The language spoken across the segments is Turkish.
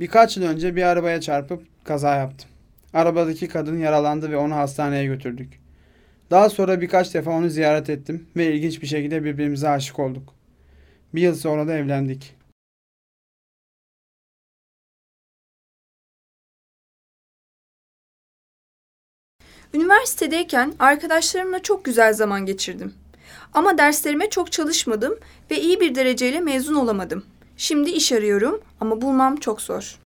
Birkaç yıl önce bir arabaya çarpıp kaza yaptım. Arabadaki kadın yaralandı ve onu hastaneye götürdük. Daha sonra birkaç defa onu ziyaret ettim ve ilginç bir şekilde birbirimize aşık olduk. Bir yıl sonra da evlendik. Üniversitedeyken arkadaşlarımla çok güzel zaman geçirdim. Ama derslerime çok çalışmadım ve iyi bir dereceyle mezun olamadım. Şimdi iş arıyorum ama bulmam çok zor.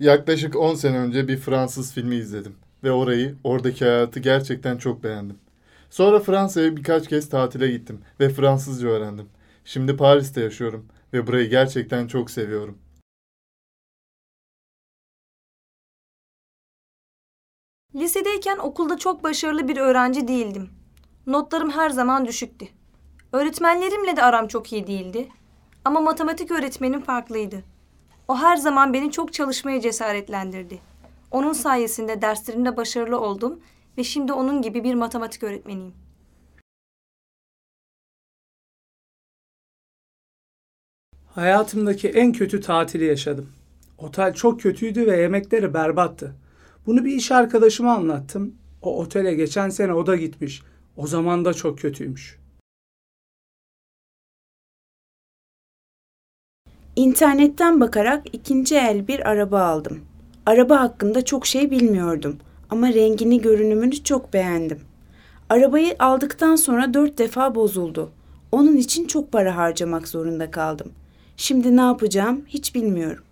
Yaklaşık 10 sene önce bir Fransız filmi izledim ve orayı, oradaki hayatı gerçekten çok beğendim. Sonra Fransa'ya birkaç kez tatile gittim ve Fransızca öğrendim. Şimdi Paris'te yaşıyorum ve burayı gerçekten çok seviyorum. Lisedeyken okulda çok başarılı bir öğrenci değildim. Notlarım her zaman düşüktü. Öğretmenlerimle de aram çok iyi değildi. Ama matematik öğretmenim farklıydı. O her zaman beni çok çalışmaya cesaretlendirdi. Onun sayesinde derslerimde başarılı oldum ve şimdi onun gibi bir matematik öğretmeniyim. Hayatımdaki en kötü tatili yaşadım. Otel çok kötüydü ve yemekleri berbattı. Bunu bir iş arkadaşıma anlattım. O otele geçen sene o da gitmiş. O zaman da çok kötüymüş. İnternetten bakarak ikinci el bir araba aldım. Araba hakkında çok şey bilmiyordum ama rengini, görünümünü çok beğendim. Arabayı aldıktan sonra dört defa bozuldu. Onun için çok para harcamak zorunda kaldım. Şimdi ne yapacağım hiç bilmiyorum.